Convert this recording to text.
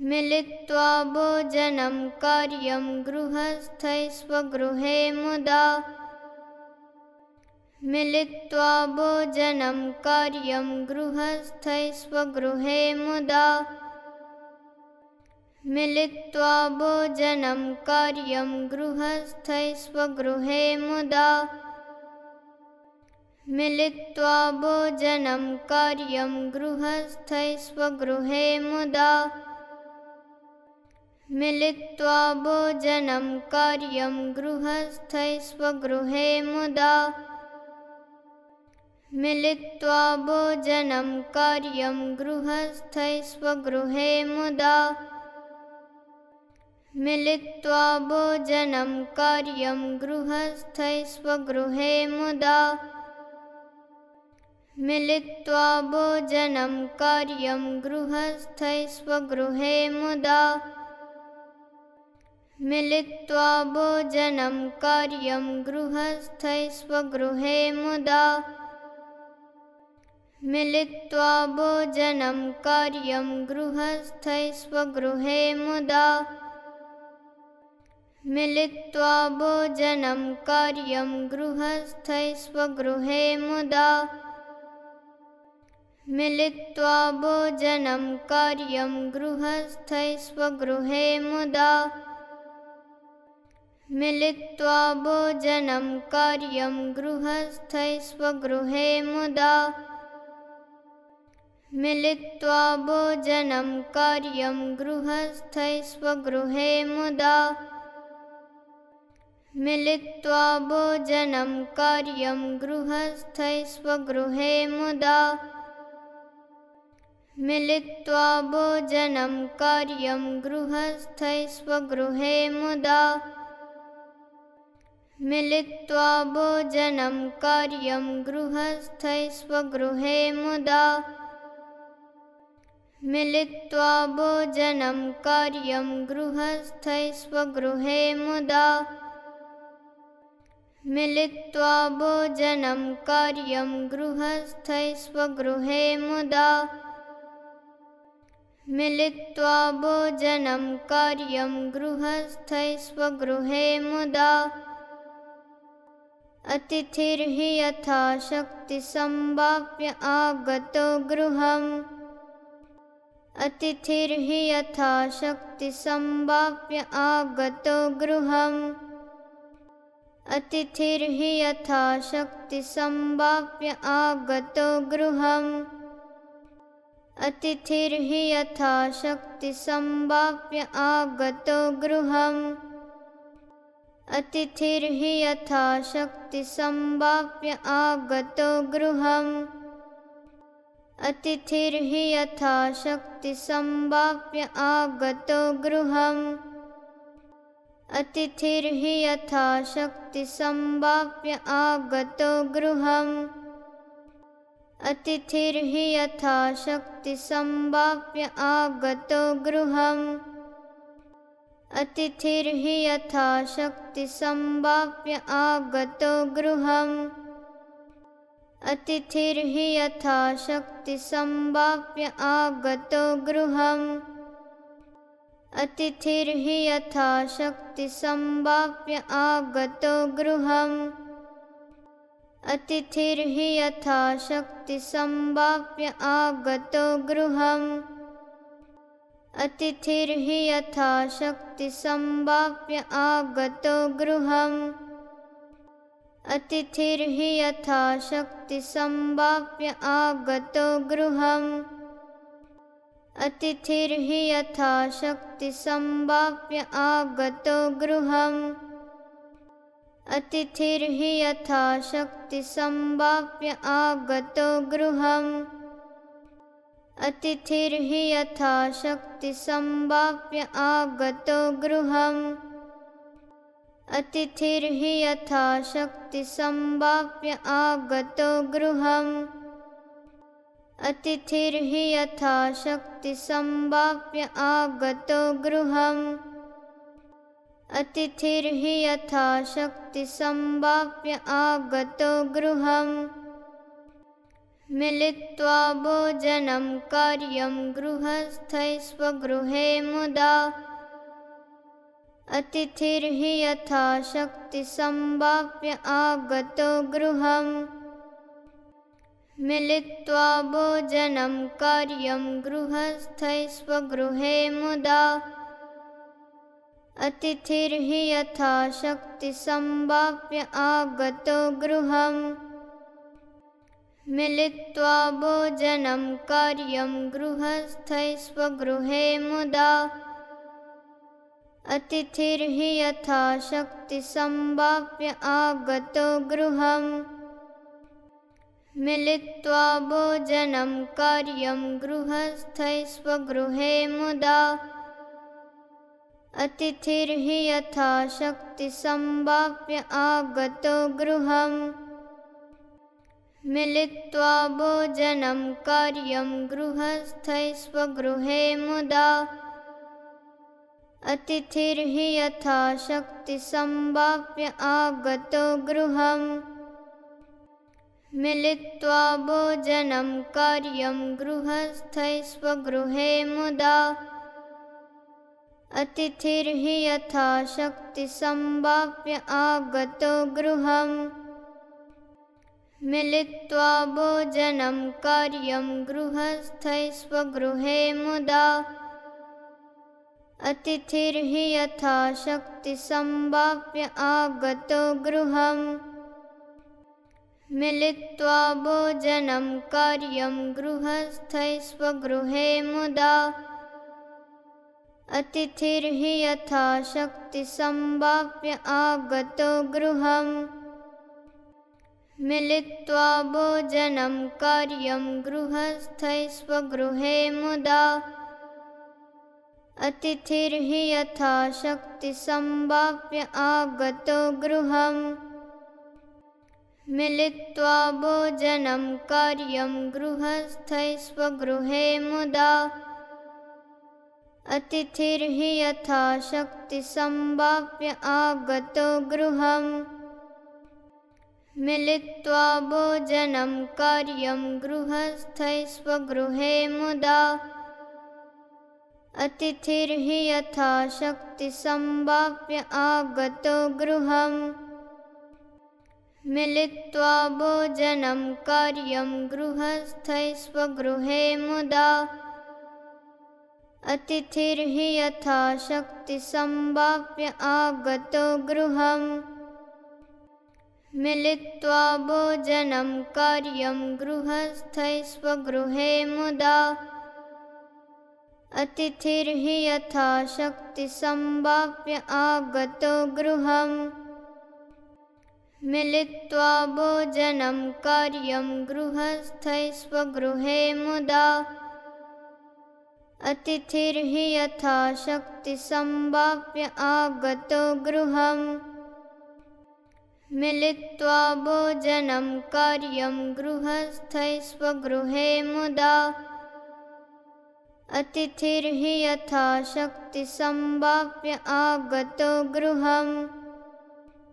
मिलित्वा भोजनं कार्यं गृहस्थै स्वगृहे मुदा मिलित्वा भोजनं कार्यं गृहस्थै स्वगृहे मुदा मिलित्वा भोजनं कार्यं गृहस्थै स्वगृहे मुदा मिलित्वा भोजनं कार्यं गृहस्थै स्वगृहे मुदा मिलित्वा भोजनं कार्यं गृहस्थै स्वगृहे मुदा मिलित्वा भोजनं कार्यं गृहस्थै स्वगृहे मुदा मिलित्वा भोजनं कार्यं गृहस्थै स्वगृहे मुदा मिलित्वा भोजनं कार्यं गृहस्थै स्वगृहे मुदा मिलित्वा भोजनं कार्यं गृहस्थै स्वगृहे मुदा मिलित्वा भोजनं कार्यं गृहस्थै स्वगृहे मुदा मिलित्वा भोजनं कार्यं गृहस्थै स्वगृहे मुदा मिलित्वा भोजनं कार्यं गृहस्थै स्वगृहे मुदा मिलित्वा भोजनं कार्यं गृहस्थै स्वगृहे मुदा मिलित्वा भोजनं कार्यं गृहस्थै स्वगृहे मुदा मिलित्वा भोजनं कार्यं गृहस्थै स्वगृहे मुदा मिलित्वा भोजनं कार्यं गृहस्थै स्वगृहे मुदा मिलित्वा भोजनं कार्यं गृहस्थै स्वगृहे मुदा मिलित्वा भोजनं कार्यं गृहस्थै स्वगृहे मुदा मिलित्वा भोजनं कार्यं गृहस्थै स्वगृहे मुदा मिलित्वा भोजनं कार्यं गृहस्थै स्वगृहे मुदा अतिथिर्हि यथा शक्तिसम्भाव्य आगतो गृहम्। अतिथिर्हि यथा शक्तिसम्भाव्य आगतो गृहम्। अतिथिर्हि यथा शक्तिसम्भाव्य आगतो गृहम्। अतिथिर्हि यथा शक्तिसम्भाव्य आगतो गृहम् अतिथिर्हि यथा शक्तिसम्भाव्य आगतो गृहम्। अतिथिर्हि यथा शक्तिसम्भाव्य आगतो गृहम्। अतिथिर्हि यथा शक्तिसम्भाव्य आगतो गृहम्। अतिथिर्हि यथा शक्तिसम्भाव्य आगतो गृहम् अतिथिर्हि यथा शक्तिसम्भाव्य आगतो गृहम्। अतिथिर्हि यथा शक्तिसम्भाव्य आगतो गृहम्। अतिथिर्हि यथा शक्तिसम्भाव्य आगतो गृहम्। अतिथिर्हि यथा शक्तिसम्भाव्य आगतो गृहम् अतिथिर्हि यथा शक्तिसम्भाव्य आगतो गृहम्। अतिथिर्हि यथा गृहम्। अतिथिर्हि यथा शक्तिसम्भाव्य आगतो गृहम्। अतिथिर्हि यथा शक्तिसम्भाव्य आगतो गृहम् अतिथिर्हि यथा शक्तिसम्भाव्य आगतो गृहम्। अतिथिर्हि यथा शक्तिसम्भाव्य आगतो गृहम्। अतिथिर्हि यथा शक्तिसम्भाव्य आगतो गृहम्। अतिथिर्हि यथा शक्तिसम्भाव्य आगतो गृहम् मिलित्वा भोजनं कार्यं गृहस्थै स्वगृहे मुदा अतिथिर्हि यथा शक्तिसम्भाव्य आगतो गृहम्। मिलित्वा भोजनं कार्यं स्वगृहे मुदा अतिथिर्हि यथा शक्तिसम्भाव्य आगतो गृहम् मिलित्वा भोजनं कार्यं गृहस्थै स्वगृहे मुदा अतिथिर्हि यथा शक्तिसम्भाव्य आगतो गृहम्। मिलित्वा भोजनं कार्यं स्वगृहे मुदा अतिथिर्हि यथा शक्तिसम्भाव्य आगतो गृहम् मिलित्वा भोजनं कार्यं गृहस्थै स्वगृहे मुदा अतिथिर्हि यथा शक्तिसम्भाव्य आगतो गृहम्। मिलित्वा भोजनं कार्यं गृहस्थै स्वगृहे मुदा अतिथिर्हि यथा शक्तिसम्भाव्य आगतो गृहम् मिलित्वा भोजनं कार्यं गृहस्थै स्वगृहे मुदा अतिथिर्हि यथा शक्तिसम्भाव्य आगतो गृहम्। मिलित्वा भोजनं कार्यं गृहस्थै स्वगृहे मुदा अतिथिर्हि यथा शक्तिसम्भाव्य आगतो गृहम् मिलित्वा भोजनं कार्यं गृहस्थै स्वगृहे मुदा अतिथिर्हि यथा शक्तिसम्भाव्य आगतो गृहम्। मिलित्वा भोजनं कार्यं स्वगृहे मुदा अतिथिर्हि यथा शक्तिसम्भाव्य आगतो गृहम् मिलित्वा भोजनं कार्यं गृहस्थै स्वगृहे मुदा अतिथिर्हि यथा शक्तिसम्भाव्य आगतो गृहम्। मिलित्वा भोजनं कार्यं गृहस्थै स्वगृहे मुदा अतिथिर्हि यथा शक्तिसम्भाव्य आगतो गृहम् मिलित्वा भोजनं कार्यं गृहस्थै स्वगृहे मुदा अतिथिर्हि यथा शक्तिसम्भाव्य आगतो गृहम्। मिलित्वा भोजनं कार्यं गृहस्थै स्वगृहे मुदा अतिथिर्हि यथा शक्तिसम्भाव्य आगतो गृहम् मिलित्वा भोजनं कार्यं गृहस्थै स्वगृहे मुदा अतिथिर्हि यथा शक्तिसम्भाव्य आगतो गृहम्